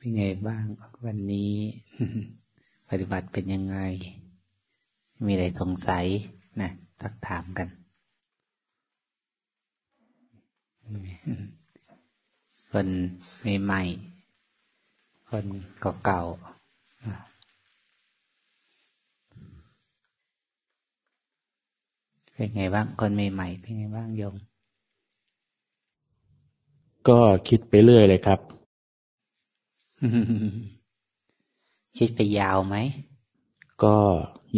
เป็นไงบ้างวันนี้ ปฏิบัติเป็นยังไง มีอะไรสงสัยนะตักถามกัน คนใหม่ๆคนเก่าๆเป็นไงบ้าง คนใหม่ๆเป็นไงบ้างโยม ก็คิดไปเรื่อยเลยครับ คิดไปยาวไหม ก็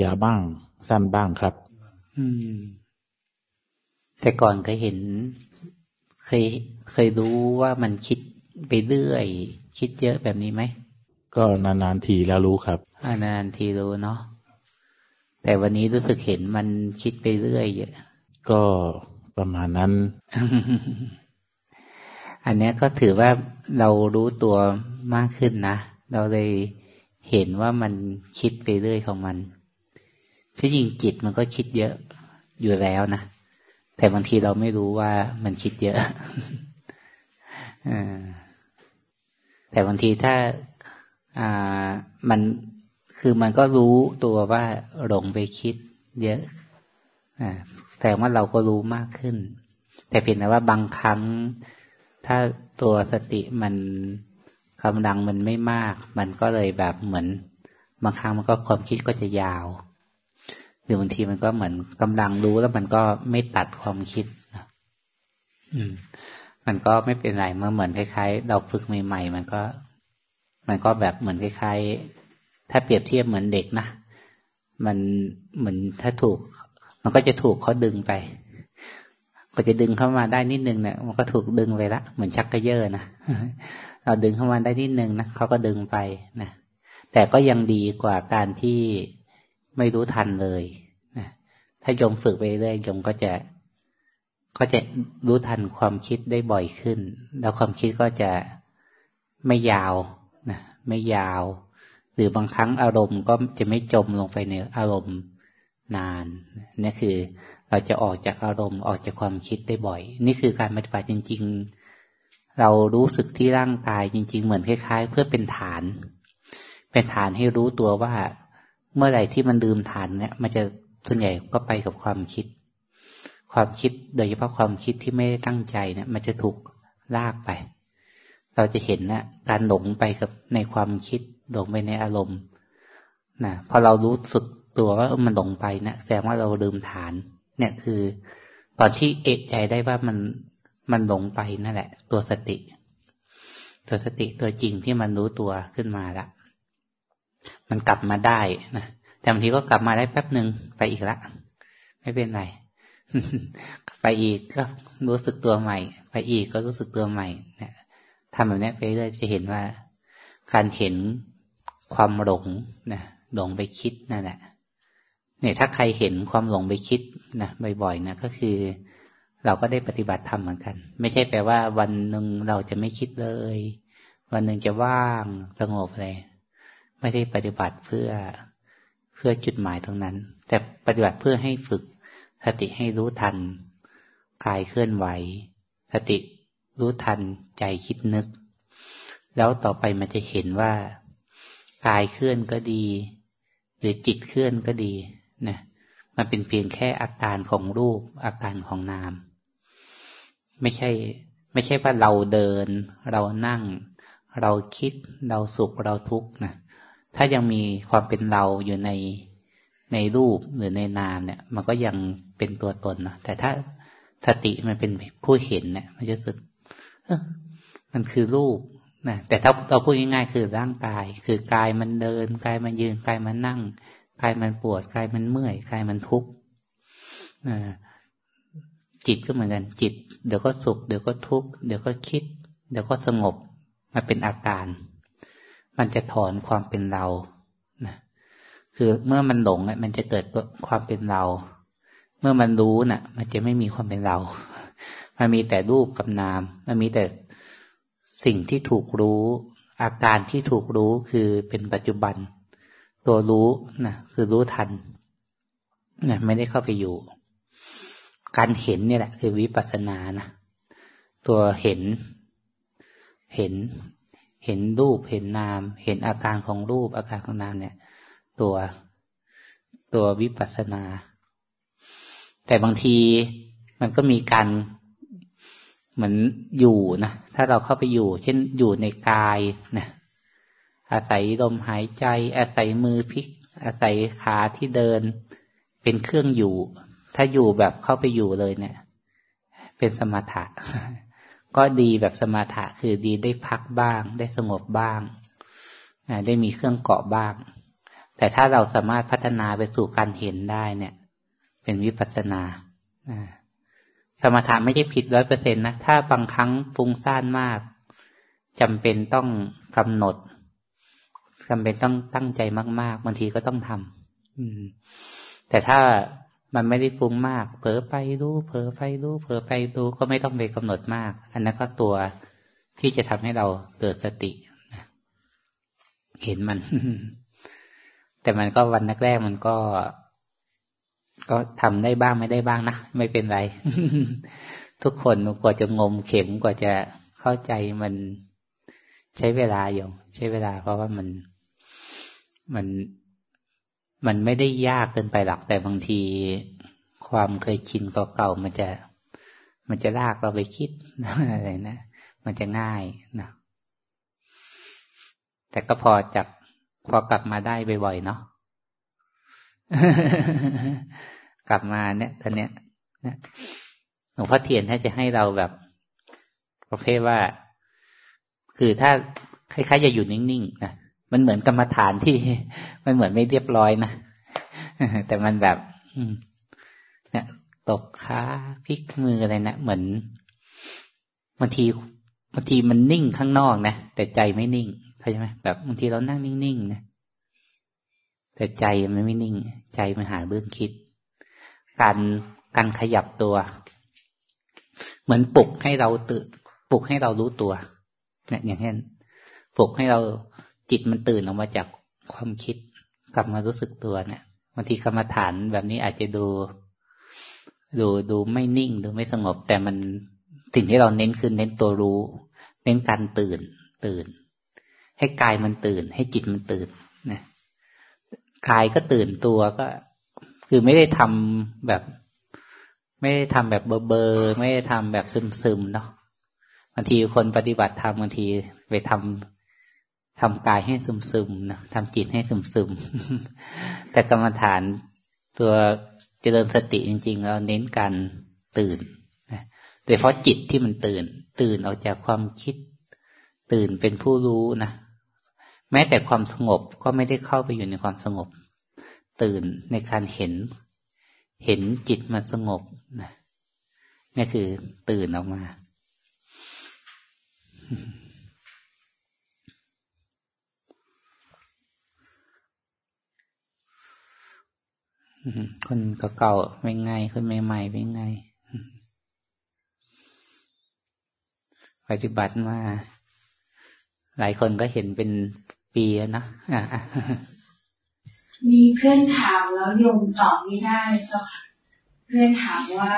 ยาวบ้าง สั้นบ้างครับ อืม แต่ก่อนเคยเห็น เคยเคยรู้ว่ามันคิดไปเรื่อย คิดเยอะแบบนี้ไหม ก็นานๆทีแล้วรู้ครับนานทีรู้เนาะแต่วันนี้รู้สึกเห็นมันคิดไปเรื่อยเยอะ ก็ประมาณนั้น อันนี้ก็ถือว่าเรารู้ตัวมากขึ้นนะ เราเลยเห็นว่ามันคิดไปเรื่อยของมันที่จริงจิตมันก็คิดเยอะอยู่แล้วนะ แต่บางทีเราไม่รู้ว่ามันคิดเยอะอแต่บางทีถ้าอ่ามันคือมันก็รู้ตัวว่าหลงไปคิดเยอะอแต่ว่าเราก็รู้มากขึ้น แต่เพียงแต่ว่าบางครั้ง ถ้าตัวสติมันกำลังมันไม่มาก มันก็เลยแบบเหมือน บางครั้งมันก็ความคิดก็จะยาว หรือบางทีมันก็เหมือนกำลังรู้แล้วมันก็ไม่ตัดความคิดนะอืม มันก็ไม่เป็นไรเมื่อเหมือนคล้ายๆ เราฝึกใหม่ๆมันก็ มันก็แบบเหมือนคล้ายๆ ถ้าเปรียบเทียบเหมือนเด็กนะมันเหมือนถ้าถูก มันก็จะถูกเขาดึงไป็จะดึงเข้ามาได้นิดนึงเนี่ยมันก็ถูกดึงไปละเหมือนชักกระเยอะนะเราดึงเข้ามาได้นิดนึงนะเขาก็ดึงไปนะแต่ก็ยังดีกว่าการที่ไม่รู้ทันเลยนะถ้ายมฝึกไปเรื่อยยมก็จะก็จะรู้ทันความคิดได้บ่อยขึ้น แล้วความคิดก็จะไม่ยาวนะไม่ยาว หรือบางครั้งอารมณ์ก็จะไม่จมลงไปในอารมณ์นานนี่คือ เราจะออกจากอารมณ์ออกจากความคิดได้บ่อย นี่คือการปฏิบัติจริง ๆ เรารู้สึกที่ร่างกายจริง ๆ เหมือนคล้าย ๆ เพื่อเป็นฐาน เป็นฐานให้รู้ตัวว่า เมื่อไหร่ที่มันลืมฐานเนี่ย มันจะส่วนใหญ่ก็ไปกับความคิด ความคิดโดยเฉพาะความคิดที่ไม่ได้ตั้งใจเนี่ย มันจะถูกลากไป เราจะเห็นนะการหลงไปกับในความคิดหลงไปในอารมณ์นะพอเรารู้สึกตัวว่ามันหลงไปนะแสดงว่าเราลืมฐาน เนี่ยคือ ตอนที่เอะใจได้ว่ามันมันหลงไปนั่นแหละ ตัวสติ ตัวสติตัวจริงที่มันรู้ตัวขึ้นมาละมันกลับมาได้นะแต่บางทีก็กลับมาได้แป๊บหนึ่งไปอีกละ ไม่เป็นไรไปอีกก็รู้สึกตัวใหม่ ไปอีกก็รู้สึกตัวใหม่เนี่ยทำแบบนี้ไปเรื่อยจะเห็นว่า การเห็นความหลงนะหลงไปคิดนั่นแหละ เนี่ยถ้าใครเห็นความหลงไปคิดนะบ่อยๆนะก็คือ เราก็ได้ปฏิบัติธรรมเหมือนกัน ไม่ใช่แปลว่า วันหนึ่งเราจะไม่คิดเลย วันหนึ่งจะว่างสงบเลยไม่ได้ปฏิบัติเพื่อเพื่อจุดหมายตรงนั้น แต่ปฏิบัติเพื่อให้ฝึกสติให้รู้ทันกายเคลื่อนไหว สติรู้ทันใจคิดนึก แล้วต่อไปมันจะเห็นว่ากายเคลื่อนก็ดี หรือจิตเคลื่อนก็ดี นะมันเป็นเพียงแค่อาการของรูป อาการของนาม ไม่ใช่ ไม่ใช่ว่าเราเดิน เรานั่ง เราคิด เราสุขเราทุกข์นะถ้ายังมีความเป็นเราอยู่ในในรูปหรือในนามเนี่ย มันก็ยังเป็นตัวตนนะแต่ถ้าสติมันเป็นผู้เห็นเนี่ย มันจะสึกมันคือรูปนะแต่ถ้าเราพูดง่ายๆคือร่างกาย คือกายมันเดิน กายมันยืน กายมันนั่ง กายมันปวดกายมันเมื่อยกายมันทุกข์จิตก็เหมือนกันจิต เดี๋ยวก็สุข เดี๋ยวก็ทุกข์เดี๋ยวก็คิด เดี๋ยวก็สงบมาเป็นอาการ มันจะถอนความเป็นเรานะคือเมื่อมันหลงมันจะเกิดความเป็นเรา เมื่อมันรู้น่ะ มันจะไม่มีความเป็นเรา มันมีแต่รูปกับนาม มันมีแต่สิ่งที่ถูกรู้ อาการที่ถูกรู้คือเป็นปัจจุบัน ตัวรู้นะคือรู้ทันนะไม่ได้เข้าไปอยู่ การเห็นเนี่ยแหละ คือวิปัสสนานะตัวเห็น เห็น เห็นรูปเห็นนาม เห็นอาการของรูปอาการของนามเนี่ย ตัวตัววิปัสสนา แต่บางทีมันก็มีการเหมือนอยู่นะถ้าเราเข้าไปอยู่ เช่นอยู่ในกายนะ อาศัยลมหายใจ อาศัยมือพลิก อาศัยขาที่เดิน เป็นเครื่องอยู่ ถ้าอยู่แบบเข้าไปอยู่เลยเนี่ย เป็นสมถะ ก็ดีแบบสมถะคือดีได้พักบ้าง ได้สงบบ้างได้มีเครื่องเกาะบ้าง แต่ถ้าเราสามารถพัฒนาไปสู่การเห็นได้เนี่ย เป็นวิปัสสนาสมถะไม่ใช่ผิดร้อยเปอร์เซ็นต์นะ ถ้าบางครั้งฟุ้งซ่านมากจำเป็นต้องกำหนด จำเป็นต้องตั้งใจมาก ๆ บางทีก็ต้องทำอืม แต่ถ้ามันไม่ได้ฟุ้งมาก เผลอไปรู้เผลอไปรู้เผลอไปรู้ก็ไม่ต้องไปกำหนดมาก อันนั้นก็ตัวที่จะทำให้เราเกิดสติเห็นมัน แต่มันก็วันแรกๆมันก็ ก็ทำได้บ้างไม่ได้บ้างนะไม่เป็นไร ทุกคนกว่าจะงมเข็มกว่าจะเข้าใจมันใช้เวลาอยู่ ใช้เวลาเพราะว่ามัน มันมันไม่ได้ยากเกินไปหรอกแต่บางที ความเคยชินเก่าๆมันจะ มันจะลากเราไปคิดอะไรนะมันจะง่ายนะแต่ก็พอจับพอกลับมาได้บ่อยๆเนาะกลับมาเนี่ยตอนเนี้ยนะหลวงพ่อเทียนถ้าจะให้เราแบบ ประเภทว่า คือถ้าคล้ายๆจะอยู่นิ่งๆนะ มันเหมือนกรรมฐานที่ มันเหมือนไม่เรียบร้อยนะแต่มันแบบเนี่ยตบขาพลิกมืออะไรนะเหมือนบางทีบางทีมันนิ่งข้างนอกนะแต่ใจไม่นิ่งเข้าใจไหมแบบบางทีเรานั่งนิ่งๆนะแต่ใจมันไม่นิ่ง ใจมันหาเรื่องคิด การการขยับตัว เหมือนปลุกให้เราตื่นปลุกให้เรารู้ตัวเนี่ยอย่างเช่นปลุกให้เรา จิตมันตื่นออกมาจากความคิด กลับมารู้สึกตัวเนี่ยบางทีกรรมฐานแบบนี้อาจจะดู ดูดูไม่นิ่งดูไม่สงบ แต่มันสิ่งที่เราเน้นคือเน้นตัวรู้ เน้นการตื่น ตื่น ให้กายมันตื่น ให้จิตมันตื่นนะกายก็ตื่นตัวก็ คือไม่ได้ทำแบบ ไม่ได้ทำแบบเบอเบอร์ไม่ได้ทำแบบซึมซึมเนาะบางทีคนปฏิบัติทำบางทีไปทำ ทำกายให้ซึมซึมนะทำจิตให้ซึมซึมแต่กรรมฐานตัวเจริญสติจริงๆเราเน้นการตื่นนะโดยเฉพาะจิตที่มันตื่น ตื่นออกจากความคิด ตื่นเป็นผู้รู้นะแม้แต่ความสงบก็ไม่ได้เข้าไปอยู่ในความสงบ ตื่นในการเห็น เห็นจิตมาสงบนะนี่คือตื่นออกมา คนเก่าๆเป็นไง คนใหม่ๆเป็นไง ปฏิบัติมา หลายคนก็เห็นเป็นปีแล้วนะมีเพื่อนถามแล้วยมตอบไม่ได้เจ้าค่ะ เพื่อนถามว่า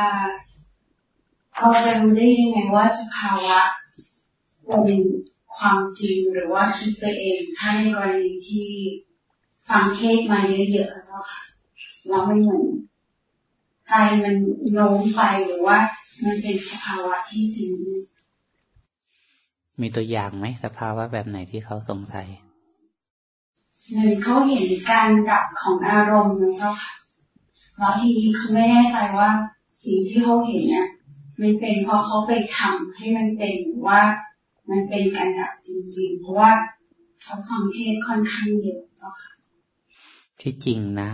เราจะรู้ได้ยังไงว่าสภาวะเป็นความจริงหรือว่าคิดไปเอง ถ้าในกรณีที่ฟังเทศมาเยอะๆเจ้าค่ะ แล้วมันเหมือนใจมันโน้มไปหรือว่า มันเป็นสภาวะที่จริง มีตัวอย่างไหมสภาวะแบบไหนที่เขาสงสัยหนึ่งเขาเห็นการดับของอารมณ์นะเจ้าค่ะแล้วทีนี้เขาไม่แน่ใจว่าสิ่งที่เขาเห็นเนี่ยมันเป็นเพราะเขาไปทำให้มันเป็นหรือว่า มันเป็นการดับจริง ๆ เพราะว่าเขาฟังเทศค่อนข้างเยอะเจ้าค่ะที่จริงนะ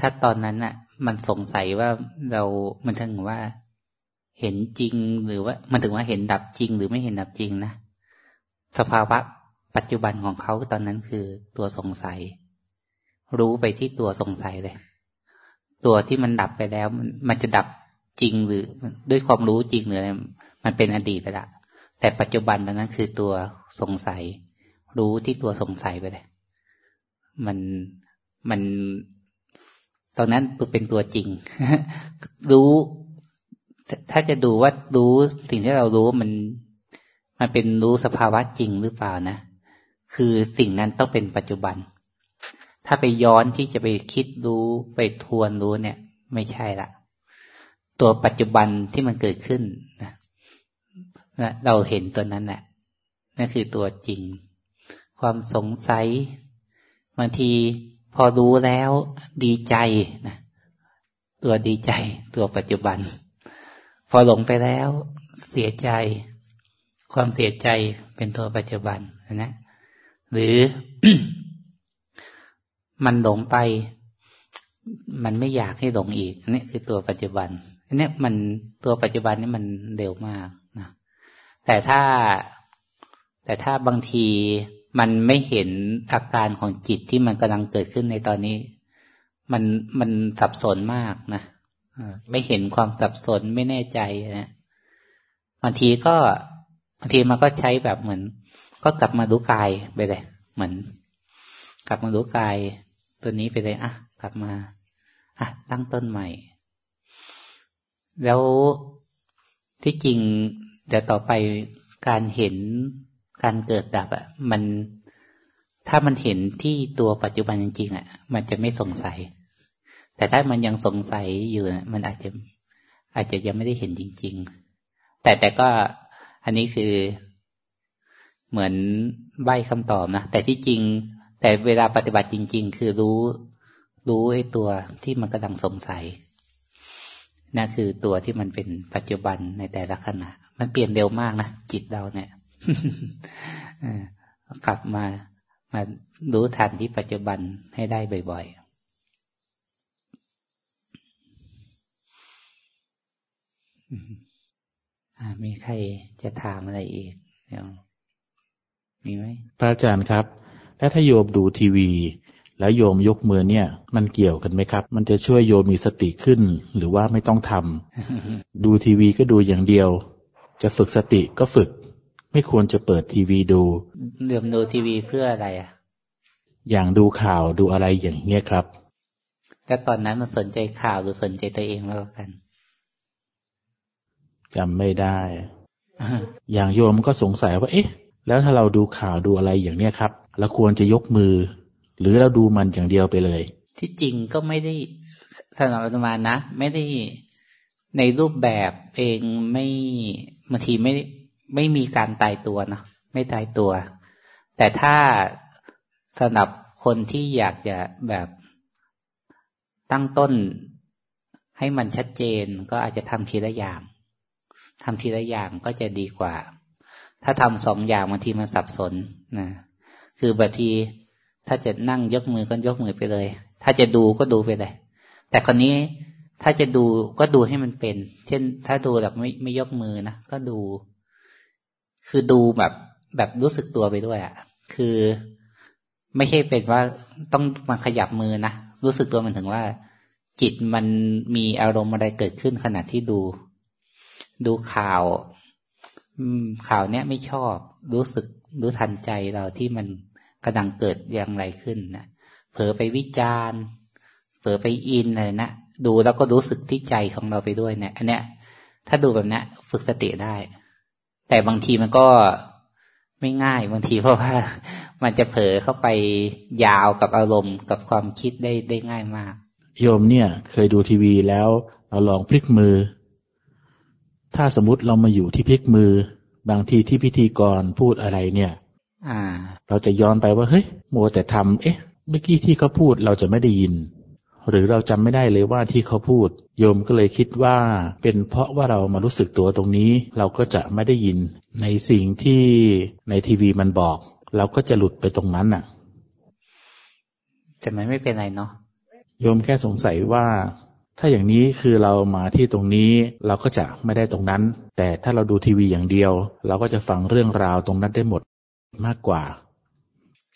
ถ้าตอนนั้นอะ มันสงสัยว่าเรา มันถึงว่า เห็นจริงหรือว่า มันถึงว่าเห็นดับจริง หรือไม่เห็นดับจริงนะสภาวะปัจจุบันของเขาตอนนั้นคือตัวสงสัย รู้ไปที่ตัวสงสัยเลย ตัวที่มันดับไปแล้ว มันจะดับจริงหรือด้วยความรู้จริงหรืออะไรมันเป็นอดีตไปละแต่ปัจจุบันตอนนั้นคือตัวสงสัย รู้ที่ตัวสงสัยไปเลย มันมัน ตอนนั้นเป็นตัวจริง รู้ ถ้าจะดูว่ารู้สิ่งที่เรารู้มันมันเป็นรู้สภาวะจริงหรือเปล่านะ คือสิ่งนั้นต้องเป็นปัจจุบัน ถ้าไปย้อนที่จะไปคิดรู้ไปทวนรู้เนี่ย ไม่ใช่ละตัวปัจจุบันที่มันเกิดขึ้นนะเราเห็นตัวนั้นแหละนั่นคือตัวจริง ความสงสัยบางที พอรู้แล้วดีใจนะตัวดีใจ ตัวปัจจุบัน พอหลงไปแล้วเสียใจ ความเสียใจเป็นตัวปัจจุบันนะหรือมันหลงไป มันไม่อยากให้หลงอีกนี่คือตัวปัจจุบันนี่มันตัวปัจจุบันนี่มันเร็วมากนะแต่ถ้าแต่ถ้าบางที มันไม่เห็นอาการของจิตที่มันกำลังเกิดขึ้นในตอนนี้ มันมันสับสนมากนะไม่เห็นความสับสนไม่แน่ใจนะบางทีก็บางทีมันก็ใช้แบบเหมือน ก็กลับมาดูกายไปเลยเหมือน กลับมาดูกาย ตัวนี้ไปเลยอะกลับมาอะตั้งต้นใหม่ แล้วที่จริงเดี๋ยวต่อไปการเห็น การเกิดดับอะ มันถ้ามันเห็นที่ตัวปัจจุบันจริงๆอะ มันจะไม่สงสัย แต่ถ้ามันยังสงสัยอยู่นะมันอาจจะอาจจะยังไม่ได้เห็นจริง ๆ แต่แต่ก็อันนี้คือเหมือนใบคำตอบนะแต่ที่จริง แต่เวลาปฏิบัติจริง ๆ คือรู้ รู้ไอ้ตัวที่มันกำลังสงสัยนั่นคือตัวที่มันเป็นปัจจุบันในแต่ละขณะ มันเปลี่ยนเร็วมากนะจิตเราเนี่ย กลับมามารู้ทันที่ปัจจุบันให้ได้บ่อยๆมีใครจะถามอะไรอีกเดี๋ยวมีไหมพระอาจารย์ครับ แล้วถ้าโยมดูทีวี แล้วโยมยกมือเนี่ย มันเกี่ยวกันไหมครับ มันจะช่วยโยมมีสติขึ้น หรือว่าไม่ต้องทำดูทีวีก็ดูอย่างเดียว จะฝึกสติก็ฝึก ไม่ควรจะเปิดทีวีดูเดื่มดูทีวีเพื่ออะไรอะ อย่างดูข่าวดูอะไรอย่างเงี้ยครับ แต่ตอนนั้นมันสนใจข่าวหรือสนใจตัวเองมากกว่ากันจำไม่ได้ อย่างโยมก็สงสัยว่า เอ๊ะ แล้วถ้าเราดูข่าวดูอะไรอย่างเนี้ยครับเราควรจะยกมือ หรือเราดูมันอย่างเดียวไปเลย ที่จริงก็ไม่ได้สำหรับอาตมานะ ไม่ได้ในรูปแบบเองไม่บางทีไม่ ไม่มีการตายตัวเนาะไม่ตายตัว แต่ถ้าสำหรับคนที่อยากจะแบบตั้งต้นให้มันชัดเจนก็อาจจะทำทีละอย่างทำทีละอย่างก็จะดีกว่า ถ้าทำสองอย่างบางทีมันสับสนนะคือบางทีถ้าจะนั่งยกมือก็ยกมือไปเลย ถ้าจะดูก็ดูไปเลย แต่คนนี้ถ้าจะดูก็ดูให้มันเป็น เช่น ถ้าดูแบบไม่ไม่ยกมือนะก็ดู คือดูแบบแบบรู้สึกตัวไปด้วยอะ่ะ คือไม่ใช่เป็นว่าต้องมาขยับมือนะ รู้สึกตัวมันถึงว่า จิตมันมีอารมณ์อะไรเกิดขึ้นขณะที่ดู ดูข่าว ข่าวเนี้ยไม่ชอบ รู้สึกรู้ทันใจเราที่มันกำลังเกิดอย่างไรขึ้นนะเผลอไปวิจารณ์เผลอไปอินอะไรนะดูแล้วก็รู้สึกที่ใจของเราไปด้วยเนะี่ยอันเนี้ย ถ้าดูแบบนี้ฝึกสติได้ แต่บางทีมันก็ไม่ง่ายบางทีเพราะว่ามันจะเผลอเข้าไปยาวกับอารมณ์กับความคิดได้ได้ง่ายมาก โยมเนี่ย เคยดูทีวีแล้วเราลองพลิกมือ ถ้าสมมติเรามาอยู่ที่พลิกมือ บางทีที่พิธีกรพูดอะไรเนี่ย อ่า เราจะย้อนไปว่าเฮ้ยโมแต่ทำเอ๊ะเมื่อกี้ที่เขาพูดเราจะไม่ได้ยิน หรือเราจำไม่ได้เลยว่าที่เขาพูด โยมก็เลยคิดว่า เป็นเพราะว่าเรามารู้สึกตัวตรงนี้ เราก็จะไม่ได้ยินในสิ่งที่ในทีวีมันบอก เราก็จะหลุดไปตรงนั้นน่ะ แต่มันไม่เป็นไรเนาะโยมแค่สงสัยว่า ถ้าอย่างนี้คือเรามาที่ตรงนี้เราก็จะไม่ได้ตรงนั้น แต่ถ้าเราดูทีวีอย่างเดียว เราก็จะฟังเรื่องราวตรงนั้นได้หมดมากกว่า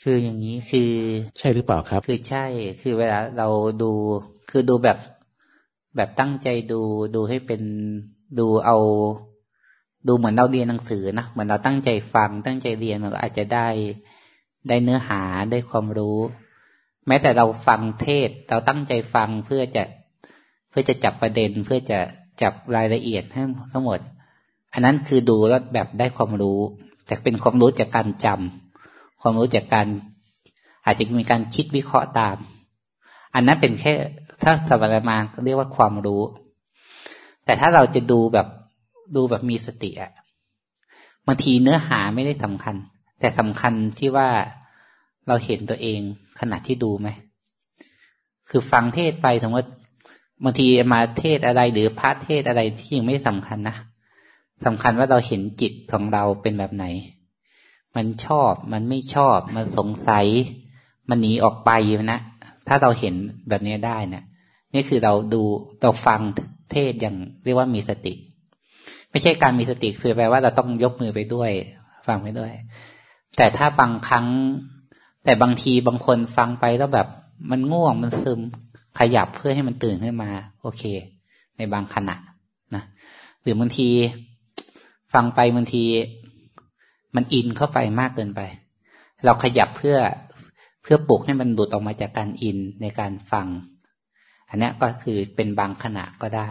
คืออย่างนี้คือ ใช่หรือเปล่าครับ คือใช่ คือเวลาเราดู คือดูแบบแบบตั้งใจดูดูให้เป็นดูเอา ดูเหมือนเราเรียนหนังสือนะเหมือนเราตั้งใจฟัง ตั้งใจเรียนมันก็อาจจะได้ได้เนื้อหาได้ความรู้ แม้แต่เราฟังเทศ เราตั้งใจฟังเพื่อจะเพื่อจะจับประเด็นเพื่อจะจับรายละเอียดให้ทั้งหมด อันนั้นคือดูแล้วแบบได้ความรู้ แต่เป็นความรู้จากการจำ ความรู้จากการ อาจจะมีการคิดวิเคราะห์ตาม อันนั้นเป็นแค่ถ้าสมรมาเรียกว่าความรู้ แต่ถ้าเราจะดูแบบดูแบบมีสติอะบางทีเนื้อหาไม่ได้สำคัญ แต่สำคัญที่ว่าเราเห็นตัวเองขณะที่ดูไหม คือฟังเทศไปสมมติบางทีมาเทศอะไรหรือพระเทศอะไรที่ยังไม่สำคัญนะสำคัญว่าเราเห็นจิตของเราเป็นแบบไหน มันชอบมันไม่ชอบมันสงสัย มันหนีออกไปนะ ถ้าเราเห็นแบบนี้ได้เนะี่ยนี่คือเราดูเราฟังเทศอย่างเรียกว่ามีสติ ไม่ใช่การมีสติคือแปลว่าเราต้องยกมือไปด้วย ฟังไปด้วย แต่ถ้าบางครั้ง แต่บางทีบางคนฟังไปแล้วแบบ มันง่วงมันซึมขยับเพื่อให้มันตื่นขึ้นมา โอเค ในบางขณะนะหรือบางที ฟังไปบางที มันอินเข้าไปมากเกินไป เราขยับเพื่อเพื่อปลุกให้มันหลุดออกมาจากการอินในการฟัง อันนี้ก็คือเป็นบางขณะก็ได้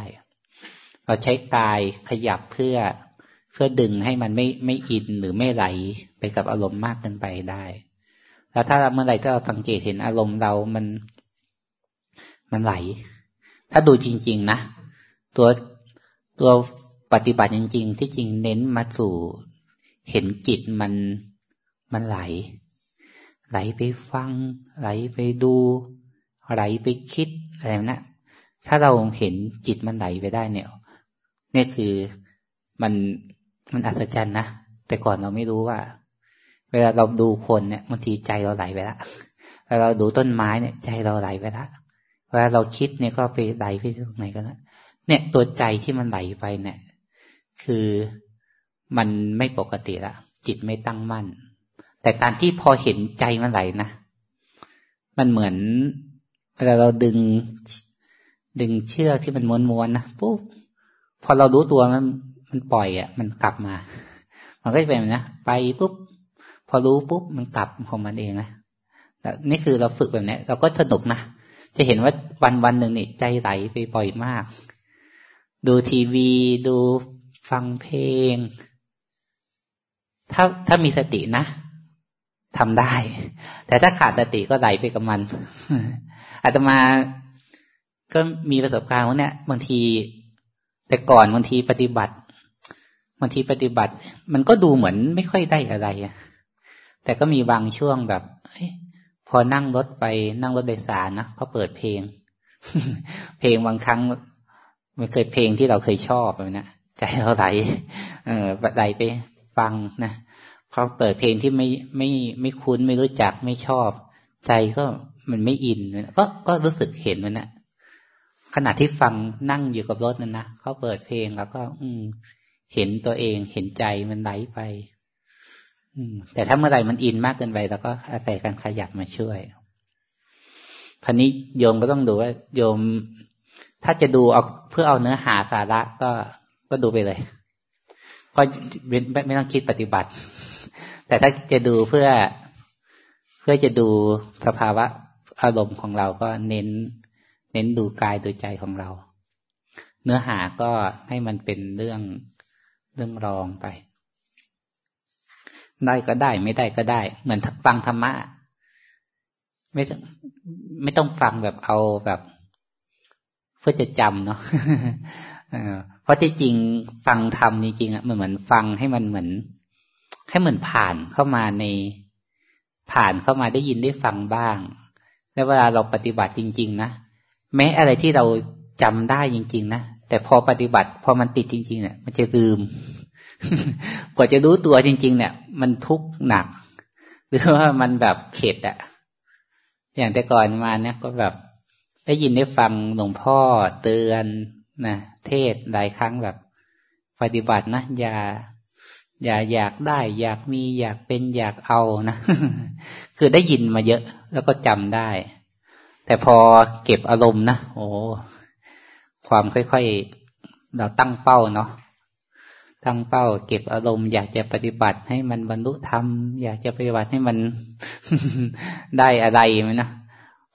เราใช้กายขยับเพื่อเพื่อดึงให้มันไม่ไม่อินหรือไม่ไหลไปกับอารมณ์มากเกินไปได้ แล้วถ้าเมื่อไหร่ที่เราสังเกตเห็นอารมณ์เรามัน มันไหล ถ้าดูจริง ๆ นะ ตัวตัวปฏิบัติจริง ๆ ที่จริงเน้นมาสู่ เห็นจิตมันมันไหล ไหลไปฟัง ไหลไปดู ไหลไปคิดอะไรนะถ้าเราเห็นจิตมันไหลไปได้เนี่ยนี่คือมันมันอัศจรรย์นะแต่ก่อนเราไม่รู้ว่า เวลาเราดูคนเนี่ยบางทีใจเราไหลไปละเวลาเราดูต้นไม้เนี่ย ใจเราไหลไปละเวลาเราคิดเนี่ยก็ไปไหลไปตรงไหนกันนะเนี่ยตัวใจที่มันไหลไปเนี่ย คือ มันไม่ปกติละจิตไม่ตั้งมั่น แต่การที่พอเห็นใจมันไหลนะ มันเหมือนเวลาเราดึง ดึงเชือกที่มันม้วนๆนะปุ๊บพอเรารู้ตัวมันมันปล่อยอะ มันกลับมา มันก็จะเป็นนะไปปุ๊บพอรู้ปุ๊บมันกลับของมันเองนะแต่นี่คือเราฝึกแบบนี้เราก็สนุกนะ จะเห็นว่าวันวันหนึ่งนี่ใจไหลไปบ่อยมาก ดูทีวี ดูฟังเพลง ถ้าถ้ามีสตินะทำได้ แต่ถ้าขาดสติก็ไหลไปกับมันอาตมาก็มีประสบการณ์ว่าเนี่ย บางที แต่ก่อนบางทีปฏิบัติบางทีปฏิบัติ มันก็ดูเหมือนไม่ค่อยได้อะไรอะแต่ก็มีบางช่วงแบบพอนั่งรถไปนั่งรถโดยสารนะเขาเปิดเพลง เพลงบางครั้งไม่เคยเพลงที่เราเคยชอบเลยนะใจเราไหลเออไหลไป ฟังนะเขาเปิดเพลงที่ไม่ไม่ไม่คุ้นไม่รู้จักไม่ชอบ ใจก็มันไม่อินก็ก็รู้สึกเห็นมันนะขณะที่ฟังนั่งอยู่กับรถนั่นนะเขาเปิดเพลงแล้วก็ อืม เห็นตัวเองเห็นใจมันไหลไปแต่ถ้าเมื่อไหร่มันอินมากเกินไปเราก็อาศัยการขยับมาช่วยคราวนี้โยมก็ต้องดูว่า โยม ถ้าจะดูเอาเพื่อเอาเนื้อหาสาระก็ก็ดูไปเลย ก็ไม่ไม่ต้องคิดปฏิบัติ แต่ถ้าจะดูเพื่อเพื่อจะดูสภาวะอารมณ์ของเราก็เน้น เน้นดูกายดูใจของเรา เนื้อหาก็ให้มันเป็นเรื่องเรื่องรองไป ได้ก็ได้ไม่ได้ก็ได้ เหมือนฟังธรรมะไม่ต้องไม่ต้องฟังแบบเอาแบบ เพื่อจะจำเนาะ ราะที่จริงฟังธรรมจริงๆอะมันเหมือนฟังให้มันเหมือน ให้เหมือนผ่านเข้ามาในผ่านเข้ามาได้ยินได้ฟังบ้าง แล้วเวลาเราปฏิบัติจริง ๆ นะแม้อะไรที่เราจำได้จริง ๆ นะแต่พอปฏิบัติ พอมันติดจริง ๆ เนี่ย มันจะลืม กว่าจะรู้ตัวจริง ๆ เนี่ย มันทุกข์หนัก หรือว่ามันแบบเข็ดอะอย่างแต่ก่อนมาเนี่ยก็แบบได้ยินได้ฟังหลวงพ่อเตือนนะ เทศหลายครั้งแบบ ปฏิบัตินะอย่าอย่าอยากได้ อยากมีอยากเป็นอยากเอานะ คือได้ยินมาเยอะ แล้วก็จำได้ แต่พอเก็บอารมณ์นะโอ้ความค่อยๆ เราตั้งเป้าเนาะตั้งเป้า เก็บอารมณ์อยากจะปฏิบัติให้มันบรรลุธรรม อยากจะปฏิบัติให้มันได้อะไรไหมนะ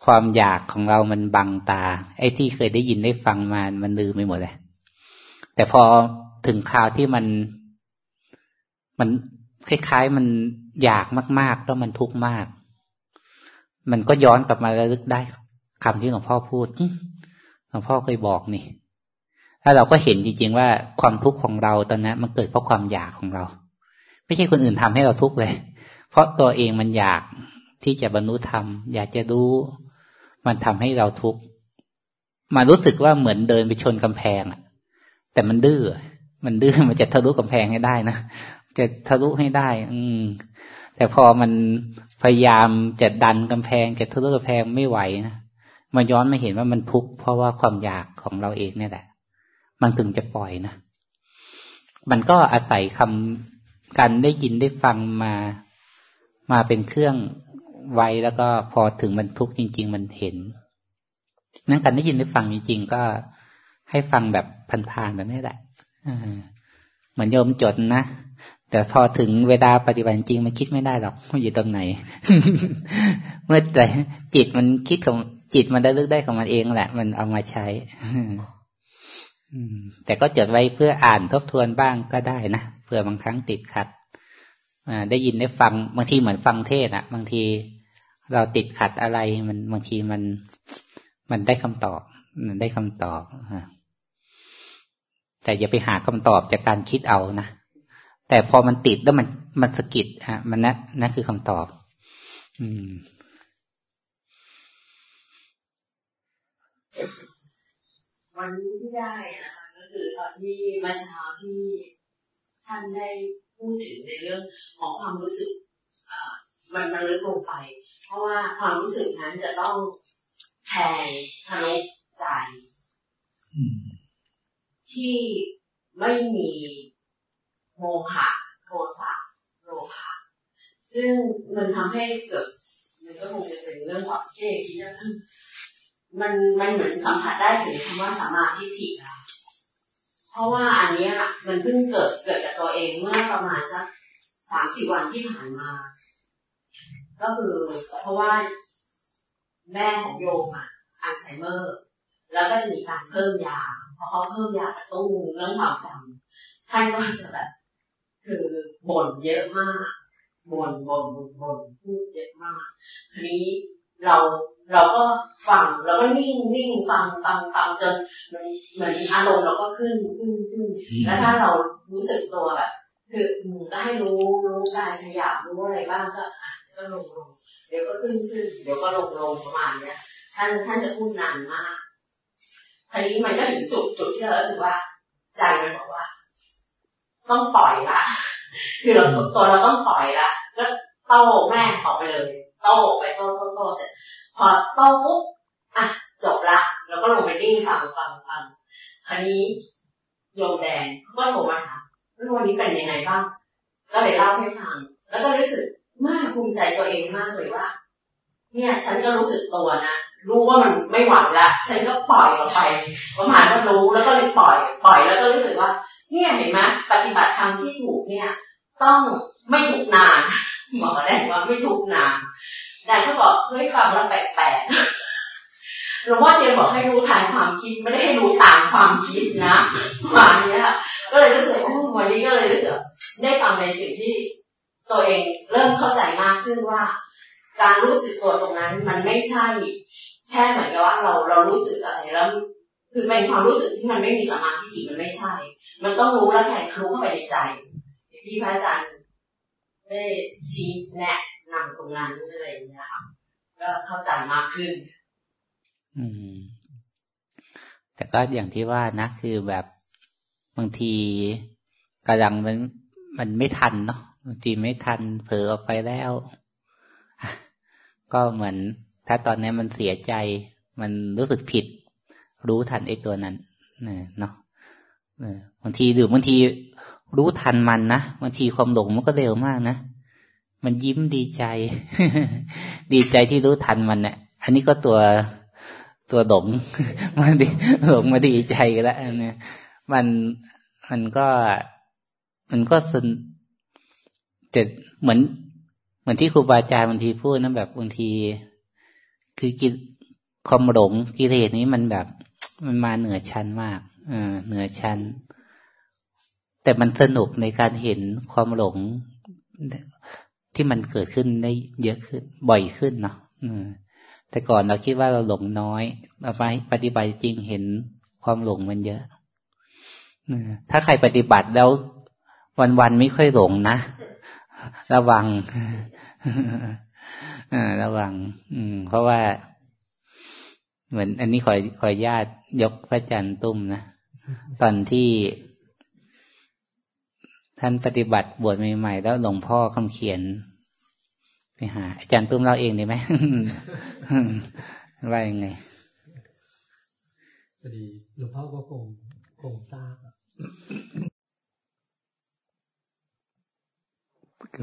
ความอยากของเรามันบังตา ไอ้ที่เคยได้ยินได้ฟังมามันลืมไปหมดเลย แต่พอถึงคราวที่มัน มันคล้ายๆ มันอยากมากๆแล้วมันทุกข์มาก มันก็ย้อนกลับมาระลึกได้คำที่หลวงพ่อพูดหลวงพ่อเคยบอกนี่ถ้าเราก็เห็นจริงๆว่าความทุกข์ของเราตอนนั้นมันเกิดเพราะความอยากของเรา ไม่ใช่คนอื่นทำให้เราทุกข์เลย เพราะตัวเองมันอยากที่จะบรรลุธรรม อยากจะรู้ มันทำให้เราทุกข์มารู้สึกว่าเหมือนเดินไปชนกำแพงอะแต่มันดื้อมันดื้อมันจะทะลุกำแพงให้ได้นะจะทะลุให้ได้ อืม แต่พอมันพยายามจะดันกำแพง จะทะลุกำแพงไม่ไหวนะมาย้อนมาเห็นว่ามันทุกข์เพราะว่าความอยากของเราเองเนี่ยแหละ มันถึงจะปล่อยนะมันก็อาศัยคำการได้ยินได้ฟังมามาเป็นเครื่อง ไว้แล้วก็พอถึงมันทุกข์จริง ๆ มันเห็น นั่นการได้ยินได้ฟังจริงๆก็ให้ฟังแบบพันๆแบบนี้แหละเหมือนโยมจดนะ แต่พอถึงเวลาปฏิบัติจริงมันคิดไม่ได้หรอกมันอยู่ตรงไหน เมื่อแต่จิตมันคิดของจิตมันได้ลือกได้ของมันเองแหละ มันเอามาใช้แต่ก็จดไว้เพื่ออ่านทบทวนบ้างก็ได้นะเผื่อบางครั้งติดขัดได้ยินได้ฟังบางทีเหมือนฟังเทศอะบางที เราติดขัดอะไรมันบางทีมันมันได้คำตอบ มันได้คำตอบแต่อย่าไปหาคำตอบจากการคิดเอานะแต่พอมันติดแล้วมันมันสะกิดฮะมันนั่นนั่นคือคำตอบ อืมวันนี้ที่ได้นะคะก็คือตอนที่มาเช้าที่ท่านได้พูดถึงในเรื่องของความรู้สึกมันมันลึกลงไป เพราะว่าความรู้สึกนั้นจะต้องแทงทะลุใจ ที่ไม่มีโมหะโทสะโลภะซึ่งมันทำให้เกิดมันก็คงจะเป็นเรื่องของที่คิดว่ามันมันเหมือนสัมผัสได้ถึงคำว่าสมาธิฐิแล้วเพราะว่าอันนี้มันเพิ่งเกิดเกิดกับตัวเองเมื่อประมาณสักสามสี่วันที่ผ่านมา ก็คือเพราะว่าแม่ของโยมอะอัลไซเมอร์ แล้วก็จะมีการเพิ่มยาพอเขาเพิ่มยากระตุ้นเรื่องความจำท่านก็จะแบบคือบ่นเยอะมากบ่นบ่นบ่นบ่นพูดเยอะมากทีนี้เราเราก็ฟังเราก็นิ่งนิ่งฟังฟังฟังจนมันเหมือนอารมณ์เราก็ขึ้นขึ้นขึ้นแล้วถ้าเรารู้สึกตัวแบบคือก็ให้รู้รู้กายขยับรู้อะไรบ้างก็อะ ก็ลงลงเดี๋ยวก็ขึ้นขึ้นเดี๋ยวก็ลงลงประมาณเนี้ยท่านท่านจะพูดนานมากทีนี้มันก็ถึงจุดจุดที่เรารู้สึกว่า ใจมันบอกว่า ต้องปล่อยละคือเราตัวเราต้องปล่อยละก็โต้แม่ออกไปเลยโต้ไปโต้โต้โต้เสร็จ พอโต้ปุ๊บอะจบละแล้วก็ลงไปดิ้งฟังฟังฟังคราวนี้โยมแดงก็โทรมาถามวันนี้เป็นยังไงบ้าง ก็เลยเล่าให้ฟัง แล้วก็รู้สึก มากภูมิใจตัวเองมากเลยว่า เนี่ย ฉันก็รู้สึกตัวนะ รู้ว่ามันไม่หวังละฉันก็ปล่อยออกไปประมาณว่ารู้แล้วก็เลยปล่อย ปล่อยแล้วก็รู้สึกว่า เนี่ยเห็นไหมปฏิบัติธรรมที่ถูกเนี่ย ต้องไม่ทุกนานหมอแดงว่าไม่ทุกนานแต่เขาบอกเฮ้ยฟังแล้วแปลกๆหลวงพ่อเทียนบอกให้รู้ทันความคิดไม่ได้ให้รู้ตามความคิดนะประมานี้ก็เลยรู้สึกวันนี้ก็เลยรู้สึกได้ฟังในสิ่งที่ ตัวเองเริ่มเข้าใจมากขึ้นว่า การรู้สึกตัวตรงนั้นมันไม่ใช่ แค่เหมือนกับว่าเราเรารู้สึกอะไรแล้วคือเป็นความรู้สึกที่มันไม่มีสมาธิมันไม่ใช่ มันต้องรู้แล้วแทงคลุ้เข้าไปในใจที่พระอาจารย์ได้ชี้แนะนำตรงนั้นอะไรอย่างเงี้ยค่ะก็เข้าใจมากขึ้น อืม แต่ก็อย่างที่ว่านะคือแบบบางทีกำลังมันมันไม่ทันเนาะ บางทีไม่ทันเผลอออกไปแล้ว ก็เหมือน ถ้าตอนนี้มันเสียใจ มันรู้สึกผิด รู้ทันไอ้ตัวนั้นเนาะบางทีหรือบางทีรู้ทันมันนะบางทีความหลงมันก็เร็วมากนะมันยิ้มดีใจ ดีใจที่รู้ทันมันเนี่ยอันนี้ก็ตัวตัวหลงมาดีหลงมาดีใจกันแล้วเนี่ยมันมันก็มันก็สน จะเหมือน เหมือนที่ครูบาอาจารย์บางทีพูดนะแบบบางที คือกิความหลงกิเลสนี้มันแบบ มันมาเหนือชั้นมากเออเหนือชั้น แต่มันสนุกในการเห็นความหลงที่มันเกิดขึ้นได้เยอะขึ้น บ่อยขึ้นเนาะแต่ก่อนเราคิดว่าเราหลงน้อยเราไปปฏิบัติจริงเห็นความหลงมันเยอะถ้าใครปฏิบัติแล้ววันๆไม่ค่อยหลงนะ ระวังระวัง อืม เพราะว่า เหมือน อันนี้ขอขอญาตยกพระจันทร์ตุ้มนะ ตอนที่ท่านปฏิบัติบวชใหม่ๆ แล้วหลวงพ่อคำเขียน ไปหา อาจารย์ตุ้มเล่าเองด้ไหมว่ายังไงพอดีหลวงพ่อก็คงคงทราบ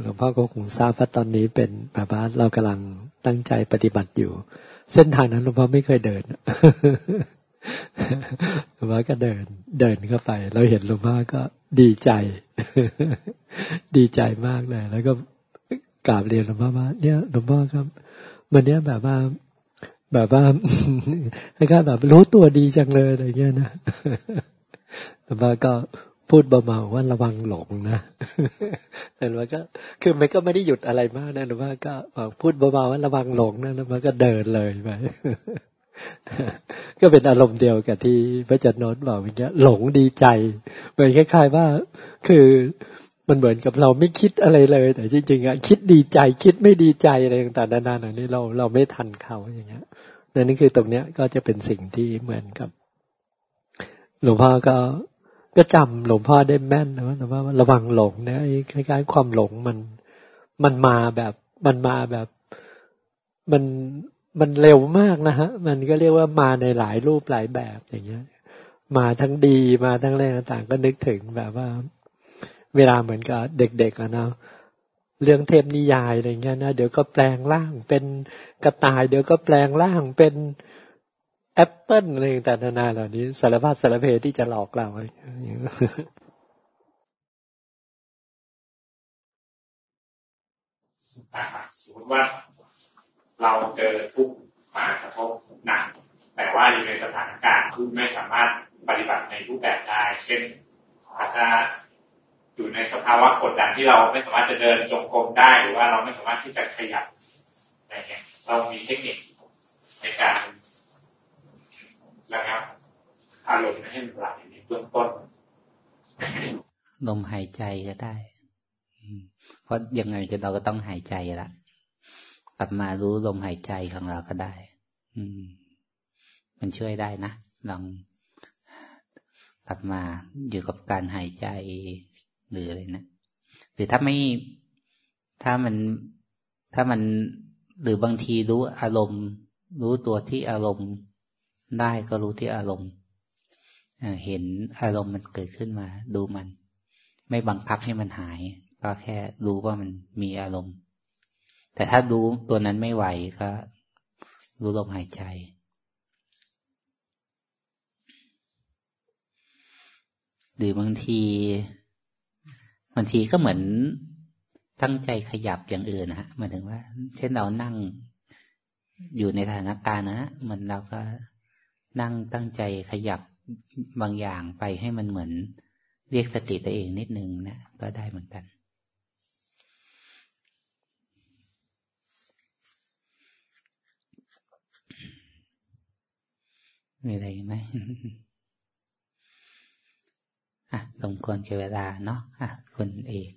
หลวงพ่อก็คงทราบว่าตอนนี้เป็นแบบว่าเรากำลังตั้งใจปฏิบัติอยู่ เส้นทางนั้นหลวงพ่อไม่เคยเดินหลวงพ่อก็เดิน เดินเข้าไป เราเห็นหลวงพ่อก็ดีใจ ดีใจมากเลย แล้วก็กราบเรียนหลวงพ่อว่าเนี่ยหลวงพ่อครับมันเนี้ยแบบว่าแบบว่าคล้ายๆแบบรู้ตัวดีจังเลยอะไรเงี้ยนะหลวงพ่อก็ พูดเบาๆว่าระวังหลงนะแต่ว่าก็คือมันก็ไม่ได้หยุดอะไรมากนะหรือว่าก็พูดเบาๆว่าระวังหลงนะแล้วมันก็เดินเลยไปก็เป็นอารมณ์เดียวกับที่พระจันทร์นนท์บอกเมื่อกี้หลงดีใจเหมือนคล้ายๆว่า คือมันเหมือนกับเราไม่คิดอะไรเลย แต่จริงๆอะคิดดีใจคิดไม่ดีใจอะไรต่างๆนานาอันนี้เราเราไม่ทันเขาอย่างเงี้ยนั่นคือตรงเนี้ยก็จะเป็นสิ่งที่เหมือนกับ หลวงพ่อก็ ก็จำหลวงพ่อได้แม่นนะว่าว่าระวังหลงนะคล้ายๆความหลงมัน มันมาแบบมันมาแบบมันมันเร็วมากนะฮะ มันก็เรียกว่ามาในหลายรูปหลายแบบอย่างเงี้ย มาทั้งดีมาทั้งแรงต่างก็นึกถึงแบบว่า เวลาเหมือนกับเด็กๆอะนะเรื่องเทพนิยายอะไรเงี้ยนะเดี๋ยวก็แปลงร่างเป็นกระต่าย เดี๋ยวก็แปลงร่างเป็น แอปเปิลอะไรต่างๆนานาเหล่านี้สารพัดสารเพที่จะหลอกเราอะไรอย่างเงี้ยสมมติว่าเราเจอทุกมากระทบหนัก แต่ว่าอยู่ในสถานการณ์ที่ไม่สามารถปฏิบัติในรูปแบบได้ เช่นอาจจะอยู่ในสภาวะกดดันที่เราไม่สามารถจะเดินจงกรมได้หรือว่าเราไม่สามารถที่จะขยับอะไรเงี้ยเรามีเทคนิคในการ ระงับอารมณ์ให้มันไหลในเบื้องต้นลมหายใจก็ได้ เพราะยังไงเราก็ต้องหายใจละ กลับมารู้ลมหายใจของเราก็ได้ อืม มันช่วยได้นะ ลองกลับมาอยู่กับการหายใจหรืออะไรนะหรือถ้าไม่ ถ้ามัน ถ้ามัน หรือบางทีรู้อารมณ์ รู้ตัวที่อารมณ์ ได้ก็รู้ที่อารมณ์เห็นอารมณ์มันเกิดขึ้นมา ดูมัน ไม่บังคับให้มันหาย ก็แค่รู้ว่ามันมีอารมณ์ แต่ถ้ารู้ตัวนั้นไม่ไหวก็รู้ลมหายใจหรือบางทีบางทีก็เหมือนตั้งใจขยับอย่างอื่นนะฮะหมายถึงว่า เช่นเรานั่งอยู่ในสถานการณ์นะเหมือนเราก็ นั่งตั้งใจขยับบางอย่างไปให้มันเหมือน เรียกสติตัวเองนิดนึงนะก็ได้เหมือนกัน มีอะไรไหมอะสมควรเก็บเวลาเนาะอะคุณเอก